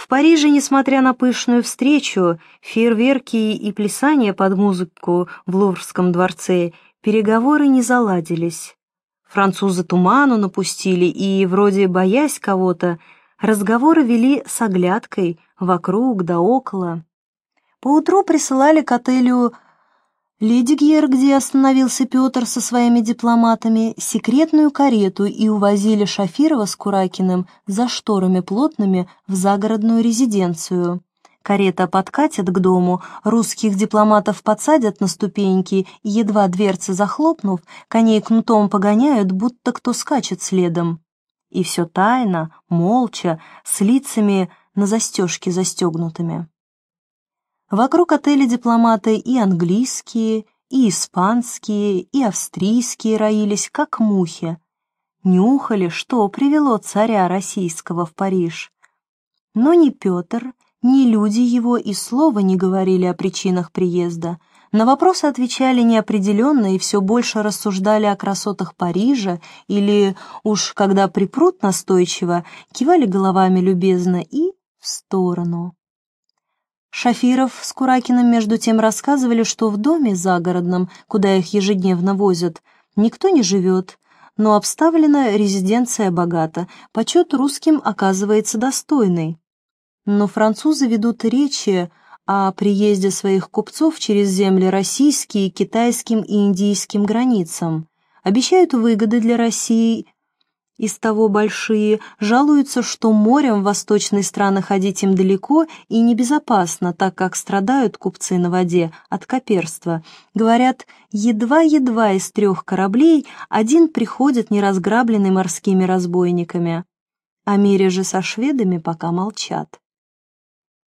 В Париже, несмотря на пышную встречу, фейерверки и плясания под музыку в Луврском дворце, переговоры не заладились. Французы туману напустили и, вроде боясь кого-то, разговоры вели с оглядкой вокруг да около. Поутру присылали к отелю Ледигьер, где остановился Петр со своими дипломатами, секретную карету и увозили Шафирова с Куракиным за шторами плотными в загородную резиденцию. Карета подкатит к дому, русских дипломатов подсадят на ступеньки, едва дверцы захлопнув, коней кнутом погоняют, будто кто скачет следом. И все тайно, молча, с лицами на застежке застегнутыми. Вокруг отеля дипломаты и английские, и испанские, и австрийские роились, как мухи. Нюхали, что привело царя российского в Париж. Но ни Петр, ни люди его и слова не говорили о причинах приезда. На вопросы отвечали неопределенно и все больше рассуждали о красотах Парижа или, уж когда припрут настойчиво, кивали головами любезно и в сторону. Шафиров с Куракиным между тем рассказывали, что в доме загородном, куда их ежедневно возят, никто не живет, но обставлена резиденция богата, почет русским оказывается достойный. Но французы ведут речи о приезде своих купцов через земли российские, китайским и индийским границам, обещают выгоды для России из того большие, жалуются, что морем в восточные страны ходить им далеко и небезопасно, так как страдают купцы на воде от коперства. Говорят, едва-едва из трех кораблей один приходит неразграбленный морскими разбойниками. О мире же со шведами пока молчат.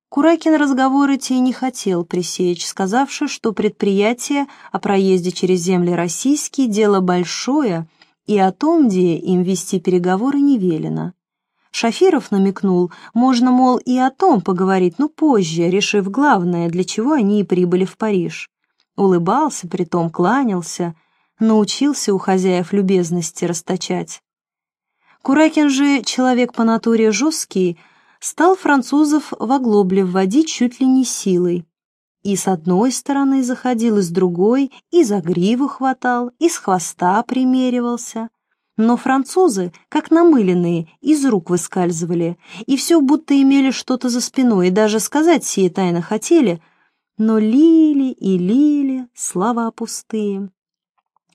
Куракин разговоры те не хотел пресечь, сказавши, что предприятие о проезде через земли российские – дело большое – и о том, где им вести переговоры, не велено. Шафиров намекнул, можно, мол, и о том поговорить, но позже, решив главное, для чего они и прибыли в Париж. Улыбался, притом кланялся, научился у хозяев любезности расточать. Куракин же, человек по натуре жесткий, стал французов в оглобле вводить чуть ли не силой. И с одной стороны заходил, и с другой, и за гриву хватал, и с хвоста примеривался. Но французы, как намыленные, из рук выскальзывали, и все будто имели что-то за спиной, и даже сказать сие тайно хотели, но лили и лили слова пустые.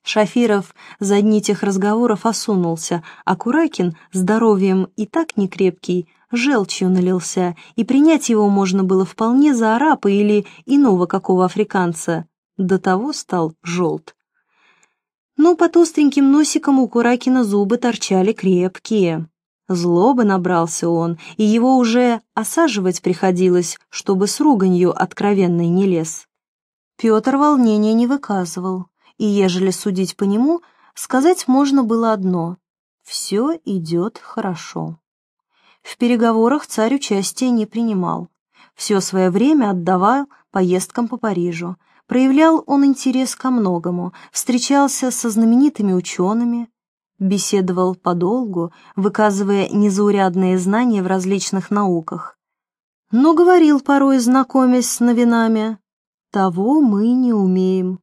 Шафиров за дни тех разговоров осунулся, а Куракин, здоровьем и так некрепкий, желчью налился, и принять его можно было вполне за арапа или иного какого африканца. До того стал желт. Но по толстеньким носикам у Куракина зубы торчали крепкие. Злобы набрался он, и его уже осаживать приходилось, чтобы с руганью откровенной не лез. Петр волнения не выказывал, и, ежели судить по нему, сказать можно было одно — все идет хорошо. В переговорах царь участия не принимал. Все свое время отдавал поездкам по Парижу. Проявлял он интерес ко многому, встречался со знаменитыми учеными, беседовал подолгу, выказывая незаурядные знания в различных науках. Но говорил порой, знакомясь с новинами, «Того мы не умеем»,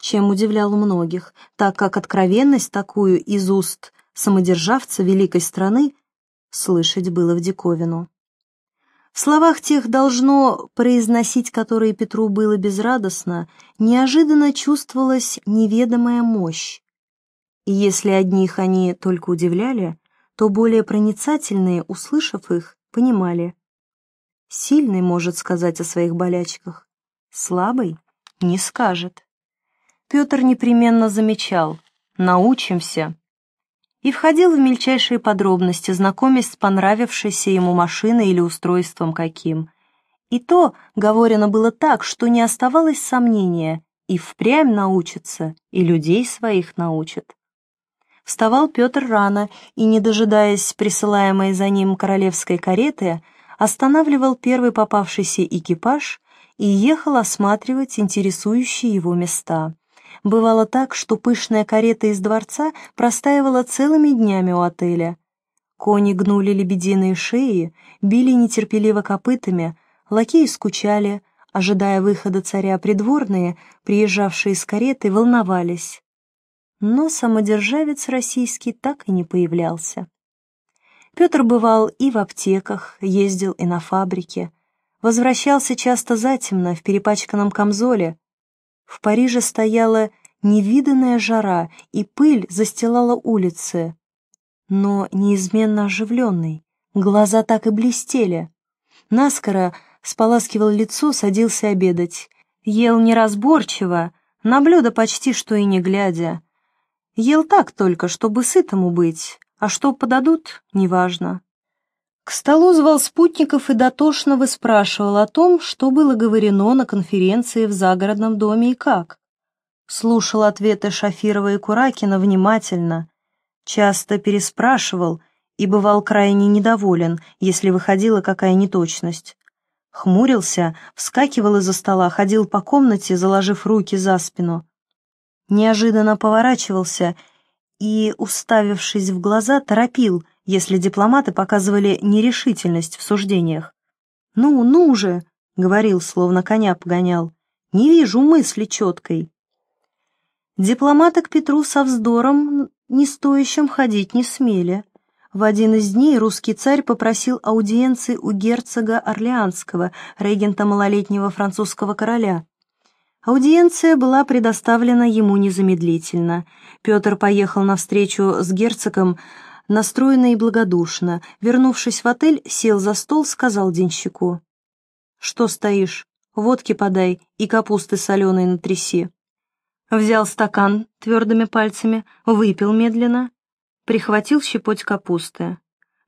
чем удивлял многих, так как откровенность такую из уст самодержавца великой страны слышать было в диковину. В словах тех должно, произносить которые Петру было безрадостно, неожиданно чувствовалась неведомая мощь. И если одних они только удивляли, то более проницательные, услышав их, понимали. Сильный может сказать о своих болячках, слабый не скажет. Петр непременно замечал, научимся, и входил в мельчайшие подробности, знакомясь с понравившейся ему машиной или устройством каким. И то говорено было так, что не оставалось сомнения, и впрямь научится, и людей своих научит. Вставал Петр рано и, не дожидаясь присылаемой за ним королевской кареты, останавливал первый попавшийся экипаж и ехал осматривать интересующие его места. Бывало так, что пышная карета из дворца простаивала целыми днями у отеля. Кони гнули лебединые шеи, били нетерпеливо копытами, лакеи скучали, ожидая выхода царя придворные, приезжавшие с кареты, волновались. Но самодержавец российский так и не появлялся. Петр бывал и в аптеках, ездил и на фабрике, возвращался часто затемно в перепачканном камзоле. В Париже стояла невиданная жара, и пыль застилала улицы, но неизменно оживленный, глаза так и блестели. Наскоро споласкивал лицо, садился обедать. Ел неразборчиво, на блюдо почти что и не глядя. Ел так только, чтобы сытому быть, а что подадут, неважно. К столу звал спутников и дотошно выспрашивал о том, что было говорено на конференции в загородном доме и как. Слушал ответы Шафирова и Куракина внимательно, часто переспрашивал и бывал крайне недоволен, если выходила какая неточность. Хмурился, вскакивал из-за стола, ходил по комнате, заложив руки за спину. Неожиданно поворачивался и, уставившись в глаза, торопил, если дипломаты показывали нерешительность в суждениях. «Ну, ну же!» — говорил, словно коня погонял. «Не вижу мысли четкой». Дипломаты к Петру со вздором не стоящим ходить не смели. В один из дней русский царь попросил аудиенции у герцога Орлеанского, регента малолетнего французского короля. Аудиенция была предоставлена ему незамедлительно. Петр поехал на встречу с герцогом, настроенный благодушно. Вернувшись в отель, сел за стол, сказал денщику. «Что стоишь? Водки подай и капусты соленой натряси». Взял стакан твердыми пальцами, выпил медленно, прихватил щепоть капусты.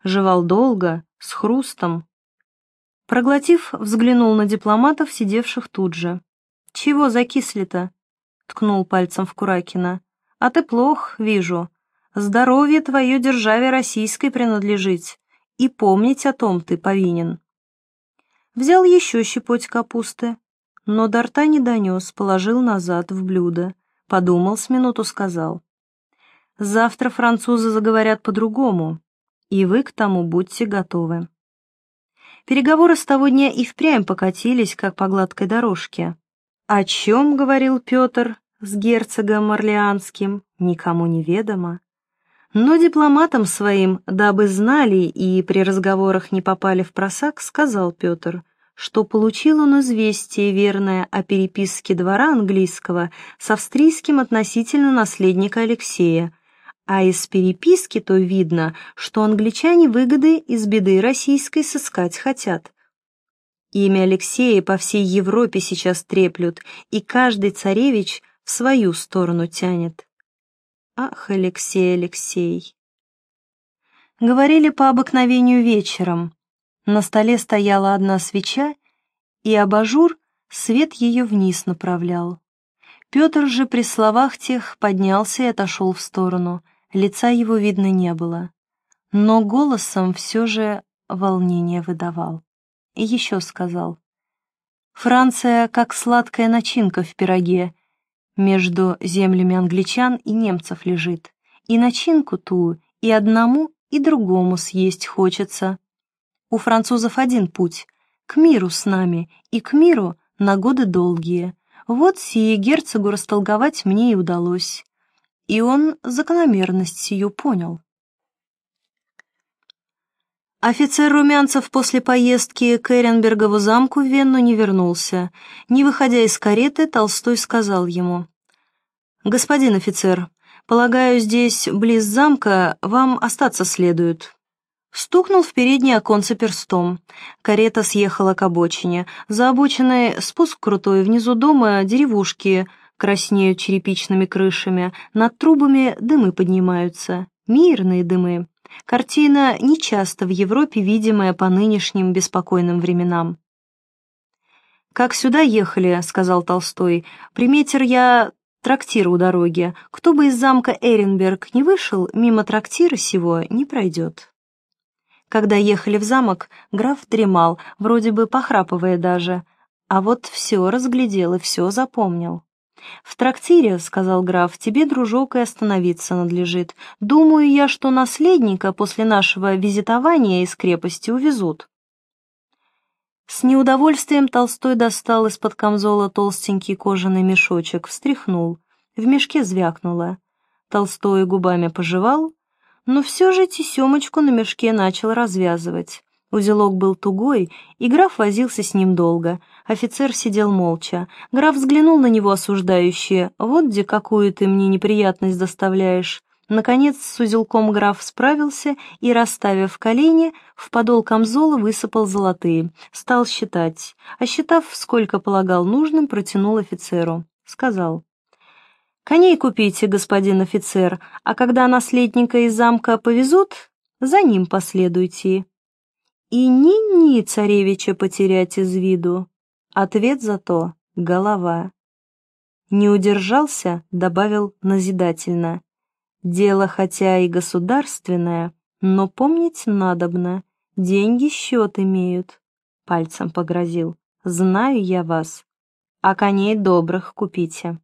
Жевал долго, с хрустом. Проглотив, взглянул на дипломатов, сидевших тут же. «Чего закисли-то?» — ткнул пальцем в Куракина. «А ты плох, вижу. Здоровье твое державе российской принадлежить, и помнить о том ты повинен». Взял еще щепоть капусты, но до рта не донес, положил назад в блюдо, подумал с минуту, сказал. «Завтра французы заговорят по-другому, и вы к тому будьте готовы». Переговоры с того дня и впрямь покатились, как по гладкой дорожке. О чем говорил Петр с герцогом Орлеанским, никому не ведомо. Но дипломатам своим, дабы знали и при разговорах не попали в просак, сказал Петр, что получил он известие верное о переписке двора английского с австрийским относительно наследника Алексея, а из переписки то видно, что англичане выгоды из беды российской сыскать хотят, Имя Алексея по всей Европе сейчас треплют, и каждый царевич в свою сторону тянет. Ах, Алексей, Алексей. Говорили по обыкновению вечером. На столе стояла одна свеча, и абажур свет ее вниз направлял. Петр же при словах тех поднялся и отошел в сторону, лица его видно не было. Но голосом все же волнение выдавал. И еще сказал. Франция как сладкая начинка в пироге. Между землями англичан и немцев лежит. И начинку ту и одному, и другому съесть хочется. У французов один путь — к миру с нами, и к миру на годы долгие. Вот сие герцогу растолговать мне и удалось. И он закономерность сию понял. Офицер Румянцев после поездки к Эренбергову замку в Венну не вернулся. Не выходя из кареты, Толстой сказал ему, «Господин офицер, полагаю, здесь, близ замка, вам остаться следует». Стукнул в переднее оконце перстом. Карета съехала к обочине. За обочиной спуск крутой, внизу дома деревушки краснеют черепичными крышами, над трубами дымы поднимаются, мирные дымы. Картина нечасто в Европе видимая по нынешним беспокойным временам. «Как сюда ехали», — сказал Толстой, — «приметер я трактир у дороги. Кто бы из замка Эренберг не вышел, мимо трактира сего не пройдет». Когда ехали в замок, граф дремал, вроде бы похрапывая даже, а вот все разглядел и все запомнил. «В трактире, — сказал граф, — тебе, дружок, и остановиться надлежит. Думаю я, что наследника после нашего визитования из крепости увезут». С неудовольствием Толстой достал из-под камзола толстенький кожаный мешочек, встряхнул. В мешке звякнуло. Толстой губами пожевал, но все же тесемочку на мешке начал развязывать. Узелок был тугой, и граф возился с ним долго. Офицер сидел молча. Граф взглянул на него осуждающе. «Вот где какую ты мне неприятность доставляешь». Наконец с узелком граф справился и, расставив колени, в подол камзола высыпал золотые. Стал считать. А считав, сколько полагал нужным, протянул офицеру. Сказал. «Коней купите, господин офицер, а когда наследника из замка повезут, за ним последуйте» и ни-ни царевича потерять из виду. Ответ зато — голова. Не удержался, добавил назидательно. Дело хотя и государственное, но помнить надобно, деньги счет имеют. Пальцем погрозил. Знаю я вас, а коней добрых купите.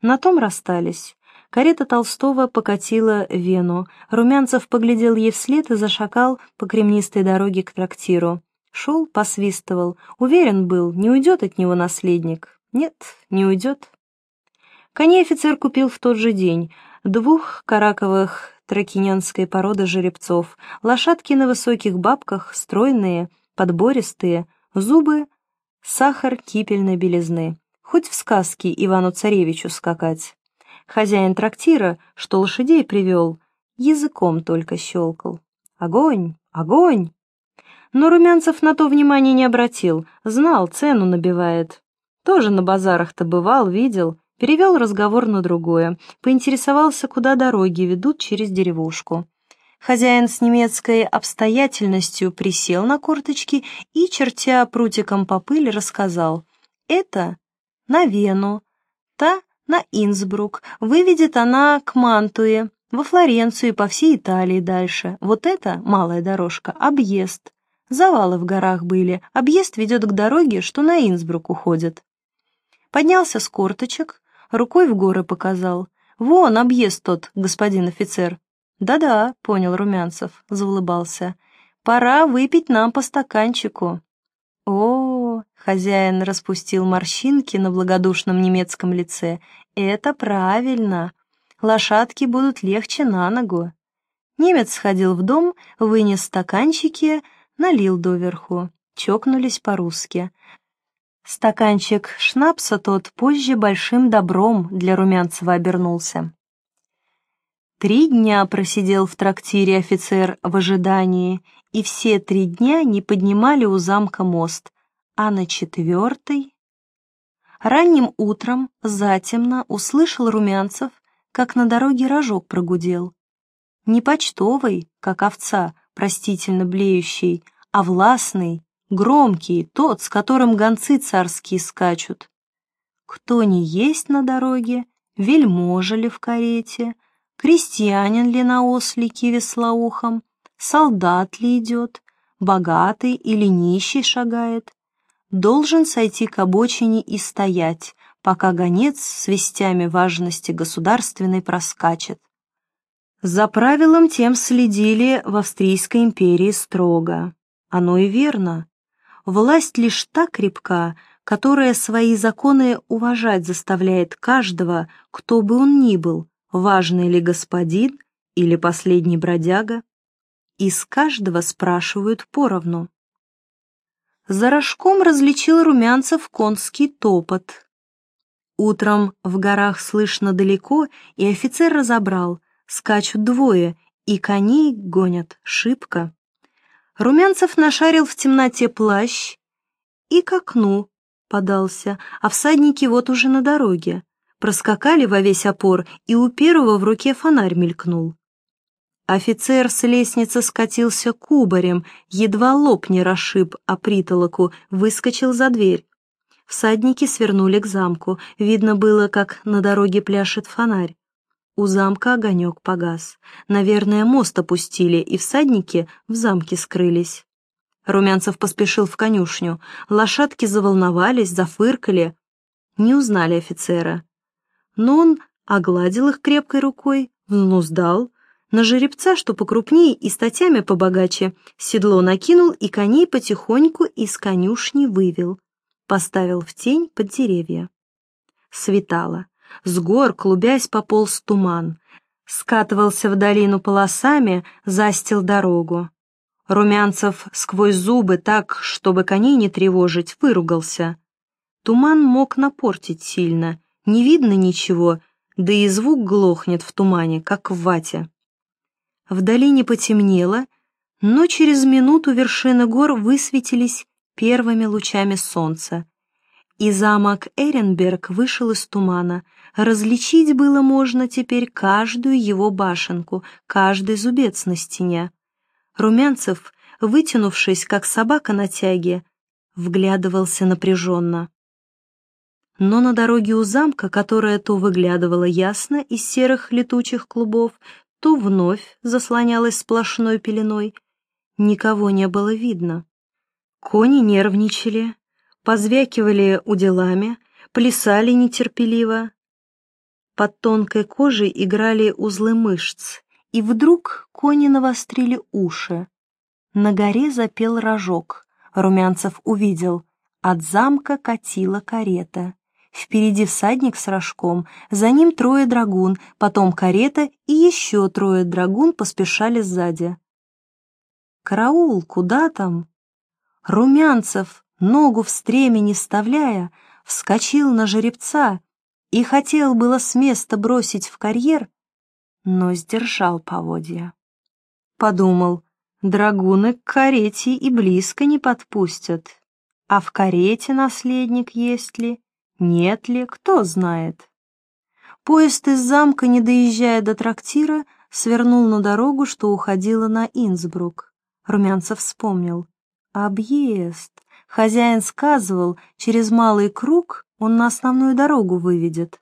На том расстались. Карета Толстого покатила Вену. Румянцев поглядел ей вслед и зашагал по кремнистой дороге к трактиру. Шел, посвистывал. Уверен был, не уйдет от него наследник. Нет, не уйдет. Коней офицер купил в тот же день. Двух караковых тракинянской породы жеребцов. Лошадки на высоких бабках, стройные, подбористые, зубы — сахар кипельной белизны. Хоть в сказке Ивану-царевичу скакать. Хозяин трактира, что лошадей привел, языком только щелкал. Огонь! Огонь! Но Румянцев на то внимания не обратил, знал, цену набивает. Тоже на базарах-то бывал, видел, перевел разговор на другое, поинтересовался, куда дороги ведут через деревушку. Хозяин с немецкой обстоятельностью присел на корточки и, чертя прутиком по пыли, рассказал. «Это на Вену, та на Инсбрук, выведет она к Мантуе, во Флоренцию и по всей Италии дальше. Вот это, малая дорожка, объезд. Завалы в горах были, объезд ведет к дороге, что на Инсбрук уходит. Поднялся с корточек, рукой в горы показал. «Вон объезд тот, господин офицер». «Да-да», — понял Румянцев, заулыбался. «Пора выпить нам по стаканчику». «О, Хозяин распустил морщинки на благодушном немецком лице. «Это правильно. Лошадки будут легче на ногу». Немец сходил в дом, вынес стаканчики, налил доверху. Чокнулись по-русски. Стаканчик шнапса тот позже большим добром для Румянцева обернулся. Три дня просидел в трактире офицер в ожидании, и все три дня не поднимали у замка мост, а на четвертый... Ранним утром, затемно, услышал Румянцев, как на дороге рожок прогудел. Не почтовый, как овца, простительно блеющий, а властный, громкий, тот, с которым гонцы царские скачут. Кто не есть на дороге, вельможа ли в карете, крестьянин ли на ослике веслоухом, солдат ли идет, богатый или нищий шагает, должен сойти к обочине и стоять, пока гонец с вестями важности государственной проскачет. За правилом тем следили в Австрийской империи строго. Оно и верно. Власть лишь та крепка, которая свои законы уважать заставляет каждого, кто бы он ни был, важный ли господин или последний бродяга. Из каждого спрашивают поровну. За рожком различил Румянцев конский топот. Утром в горах слышно далеко, и офицер разобрал, скачут двое, и коней гонят шибко. Румянцев нашарил в темноте плащ и к окну подался, а всадники вот уже на дороге. Проскакали во весь опор, и у первого в руке фонарь мелькнул. Офицер с лестницы скатился кубарем, едва лоб не расшиб, а притолоку выскочил за дверь. Всадники свернули к замку. Видно было, как на дороге пляшет фонарь. У замка огонек погас. Наверное, мост опустили, и всадники в замке скрылись. Румянцев поспешил в конюшню. Лошадки заволновались, зафыркали. Не узнали офицера. но он огладил их крепкой рукой, взнуздал, на жеребца, что покрупнее и статями побогаче, седло накинул и коней потихоньку из конюшни вывел, поставил в тень под деревья. Светало. С гор, клубясь, пополз туман. Скатывался в долину полосами, застил дорогу. Румянцев сквозь зубы так, чтобы коней не тревожить, выругался. Туман мог напортить сильно, не видно ничего, да и звук глохнет в тумане, как в вате. В долине потемнело, но через минуту вершины гор высветились первыми лучами солнца. И замок Эренберг вышел из тумана. Различить было можно теперь каждую его башенку, каждый зубец на стене. Румянцев, вытянувшись, как собака на тяге, вглядывался напряженно. Но на дороге у замка, которая то выглядывала ясно из серых летучих клубов, то вновь заслонялась сплошной пеленой, никого не было видно. Кони нервничали, позвякивали уделами, плясали нетерпеливо. Под тонкой кожей играли узлы мышц, и вдруг кони навострили уши. На горе запел рожок. Румянцев увидел. От замка катила карета. Впереди всадник с рожком, за ним трое драгун, потом карета и еще трое драгун поспешали сзади. «Караул, куда там?» Румянцев, ногу в стремени вставляя, вскочил на жеребца и хотел было с места бросить в карьер, но сдержал поводья. Подумал, драгуны к карете и близко не подпустят, а в карете наследник есть ли, нет ли, кто знает. Поезд из замка, не доезжая до трактира, свернул на дорогу, что уходила на Инсбрук. Румянцев вспомнил. Объезд. Хозяин сказывал, через малый круг он на основную дорогу выведет.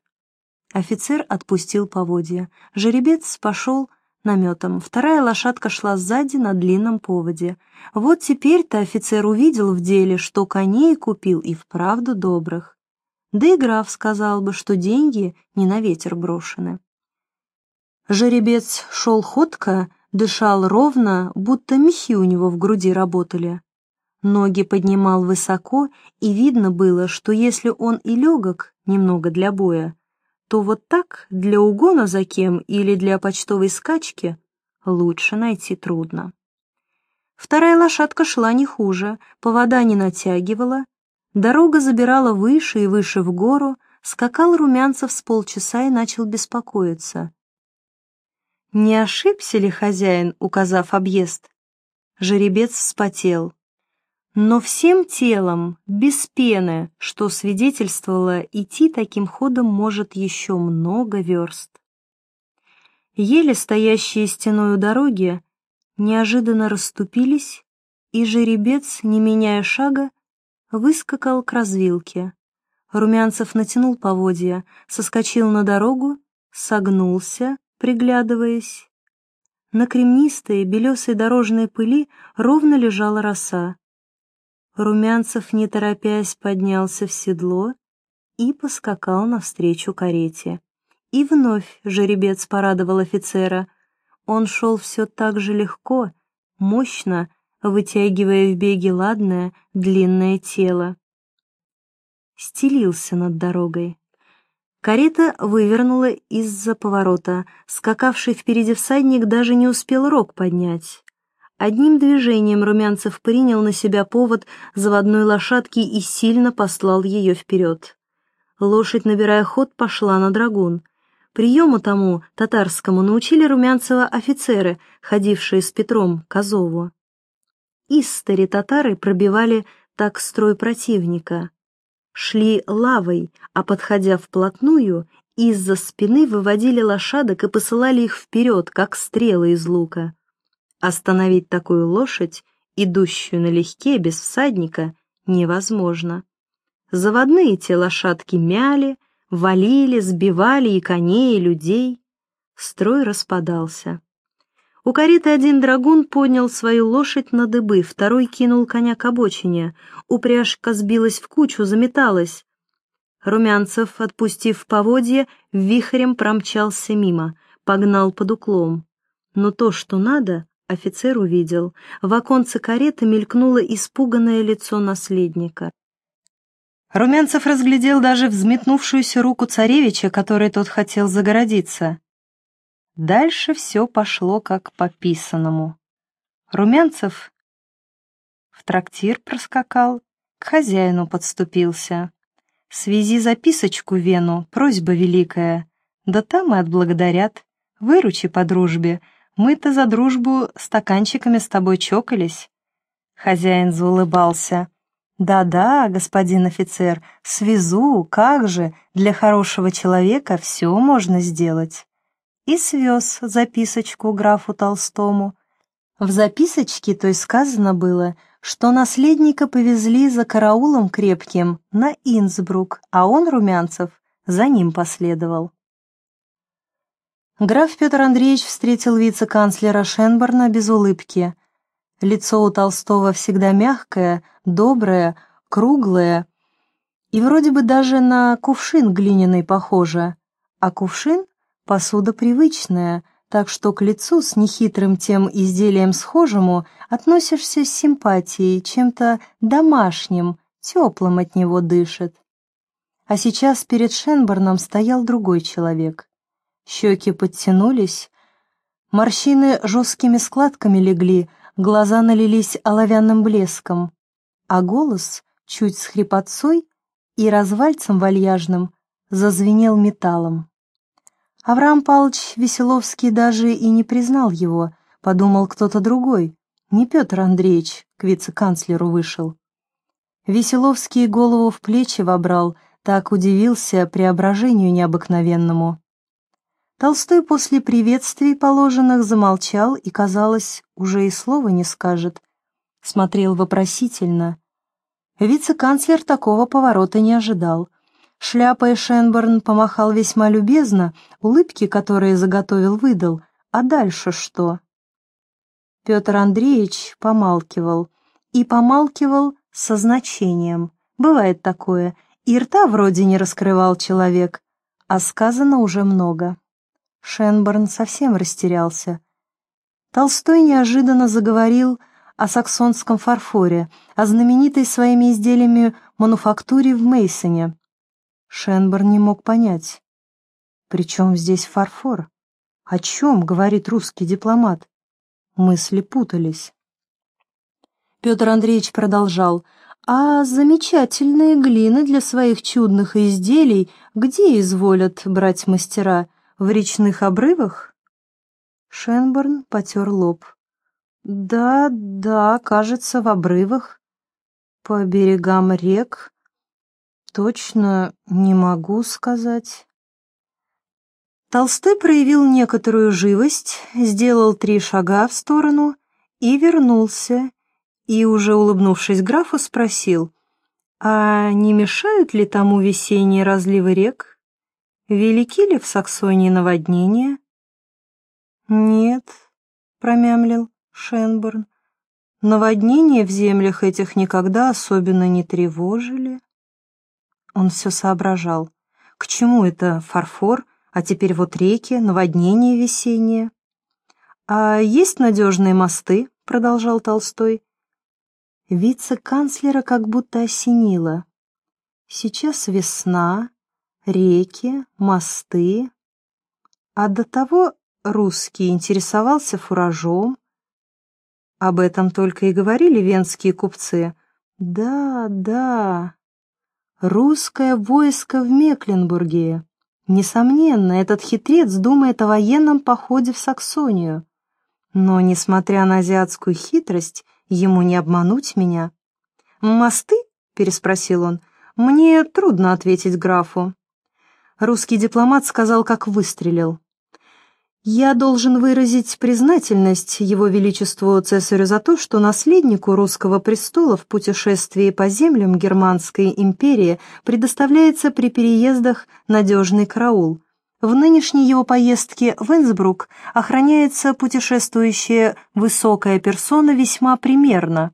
Офицер отпустил поводья. Жеребец пошел наметом. Вторая лошадка шла сзади на длинном поводе. Вот теперь-то офицер увидел в деле, что коней купил и вправду добрых. Да и граф сказал бы, что деньги не на ветер брошены. Жеребец шел ходко, дышал ровно, будто мехи у него в груди работали. Ноги поднимал высоко, и видно было, что если он и легок немного для боя, то вот так, для угона за кем или для почтовой скачки, лучше найти трудно. Вторая лошадка шла не хуже, повода не натягивала, дорога забирала выше и выше в гору, скакал Румянцев с полчаса и начал беспокоиться. Не ошибся ли хозяин, указав объезд? Жеребец вспотел но всем телом, без пены, что свидетельствовало, идти таким ходом может еще много верст. Еле стоящие стеной у дороги неожиданно расступились, и жеребец, не меняя шага, выскакал к развилке. Румянцев натянул поводья, соскочил на дорогу, согнулся, приглядываясь. На кремнистой белесой дорожной пыли ровно лежала роса. Румянцев, не торопясь, поднялся в седло и поскакал навстречу карете. И вновь жеребец порадовал офицера. Он шел все так же легко, мощно, вытягивая в беге ладное, длинное тело. Стелился над дорогой. Карета вывернула из-за поворота. Скакавший впереди всадник даже не успел рог поднять. Одним движением Румянцев принял на себя повод заводной лошадки и сильно послал ее вперед. Лошадь, набирая ход, пошла на драгун. Приему тому, татарскому, научили Румянцева офицеры, ходившие с Петром к Истари татары пробивали так строй противника. Шли лавой, а подходя вплотную, из-за спины выводили лошадок и посылали их вперед, как стрелы из лука. Остановить такую лошадь, идущую налегке без всадника, невозможно. Заводные те лошадки мяли, валили, сбивали и коней, и людей. Строй распадался. У кареты один драгун поднял свою лошадь на дыбы, второй кинул коня к обочине. Упряжка сбилась в кучу, заметалась. Румянцев, отпустив поводье, вихрем промчался мимо, погнал под уклом. Но то, что надо, офицер увидел. В оконце кареты мелькнуло испуганное лицо наследника. Румянцев разглядел даже взметнувшуюся руку царевича, которой тот хотел загородиться. Дальше все пошло как по писанному. Румянцев в трактир проскакал, к хозяину подступился. Свези записочку Вену, просьба великая, да там и отблагодарят. Выручи по дружбе, мы-то за дружбу стаканчиками с тобой чокались. Хозяин заулыбался. «Да-да, господин офицер, свезу, как же, для хорошего человека все можно сделать». И свез записочку графу Толстому. В записочке той сказано было, что наследника повезли за караулом крепким на Инсбрук, а он, Румянцев, за ним последовал. Граф Петр Андреевич встретил вице-канцлера Шенборна без улыбки. Лицо у Толстого всегда мягкое, доброе, круглое, и вроде бы даже на кувшин глиняный похоже, а кувшин — посуда привычная, так что к лицу с нехитрым тем изделием схожему относишься с симпатией, чем-то домашним, теплым от него дышит. А сейчас перед Шенборном стоял другой человек. Щеки подтянулись, морщины жесткими складками легли, глаза налились оловянным блеском, а голос, чуть с хрипотцой и развальцем вальяжным, зазвенел металлом. Авраам Павлович Веселовский даже и не признал его, подумал кто-то другой, не Петр Андреевич к вице-канцлеру вышел. Веселовский голову в плечи вобрал, так удивился преображению необыкновенному. Толстой после приветствий положенных замолчал и, казалось, уже и слова не скажет. Смотрел вопросительно. Вице-канцлер такого поворота не ожидал. Шляпой Шенборн помахал весьма любезно, улыбки, которые заготовил, выдал. А дальше что? Петр Андреевич помалкивал. И помалкивал со значением. Бывает такое. И рта вроде не раскрывал человек, а сказано уже много. Шенборн совсем растерялся. Толстой неожиданно заговорил о саксонском фарфоре, о знаменитой своими изделиями мануфактуре в Мейсоне. Шенборн не мог понять. «При чем здесь фарфор? О чем говорит русский дипломат?» Мысли путались. Петр Андреевич продолжал. «А замечательные глины для своих чудных изделий где изволят брать мастера?» В речных обрывах? Шенборн потер лоб. Да, да, кажется, в обрывах. По берегам рек. Точно не могу сказать. Толстой проявил некоторую живость, сделал три шага в сторону и вернулся, и, уже улыбнувшись графу, спросил, «А не мешают ли тому весенние разливы рек?» Велики ли в Саксонии наводнения? Нет, промямлил Шенборн. Наводнения в землях этих никогда особенно не тревожили. Он все соображал. К чему это фарфор, а теперь вот реки, наводнения весенние? А есть надежные мосты, продолжал Толстой. Вице-канцлера как будто осенило. Сейчас весна, реки, мосты. А до того русский интересовался фуражом. Об этом только и говорили венские купцы. Да, да, русское войско в Мекленбурге. Несомненно, этот хитрец думает о военном походе в Саксонию. Но, несмотря на азиатскую хитрость, ему не обмануть меня. «Мосты?» — переспросил он. «Мне трудно ответить графу русский дипломат сказал, как выстрелил. «Я должен выразить признательность Его Величеству Цесарю за то, что наследнику русского престола в путешествии по землям Германской империи предоставляется при переездах надежный караул. В нынешней его поездке в Инсбрук охраняется путешествующая высокая персона весьма примерно».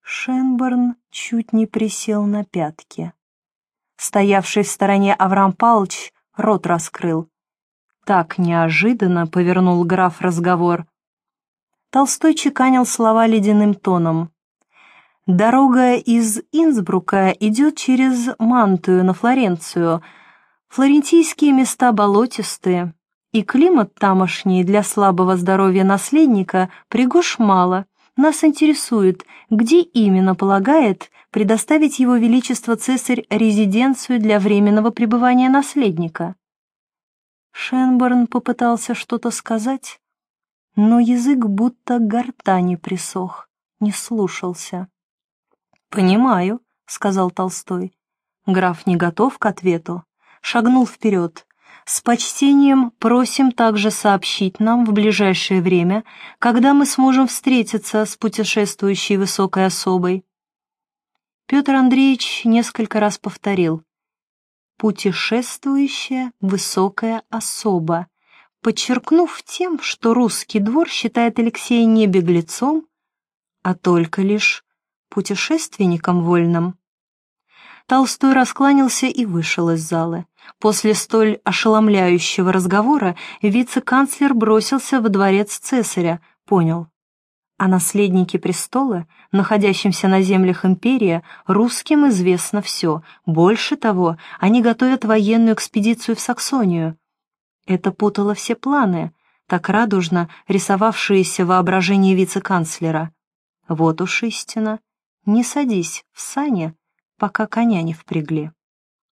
Шенборн чуть не присел на пятки. Стоявший в стороне Авраам Павлович рот раскрыл. Так неожиданно повернул граф разговор. Толстой чеканил слова ледяным тоном. Дорога из Инсбрука идет через Мантую на Флоренцию. Флорентийские места болотистые, и климат тамошний для слабого здоровья наследника пригож мало. Нас интересует, где именно полагает предоставить его величество цесарь резиденцию для временного пребывания наследника. Шенборн попытался что-то сказать, но язык будто гортани присох, не слушался. «Понимаю», — сказал Толстой. Граф не готов к ответу. Шагнул вперед. «С почтением просим также сообщить нам в ближайшее время, когда мы сможем встретиться с путешествующей высокой особой». Петр Андреевич несколько раз повторил «путешествующая высокая особа», подчеркнув тем, что русский двор считает Алексея не беглецом, а только лишь путешественником вольным. Толстой раскланялся и вышел из зала. После столь ошеломляющего разговора вице-канцлер бросился во дворец цесаря, понял. О наследнике престола, находящемся на землях империи, русским известно все. Больше того, они готовят военную экспедицию в Саксонию. Это путало все планы, так радужно рисовавшиеся воображение вице-канцлера. Вот уж истина. Не садись в сане, пока коня не впрягли.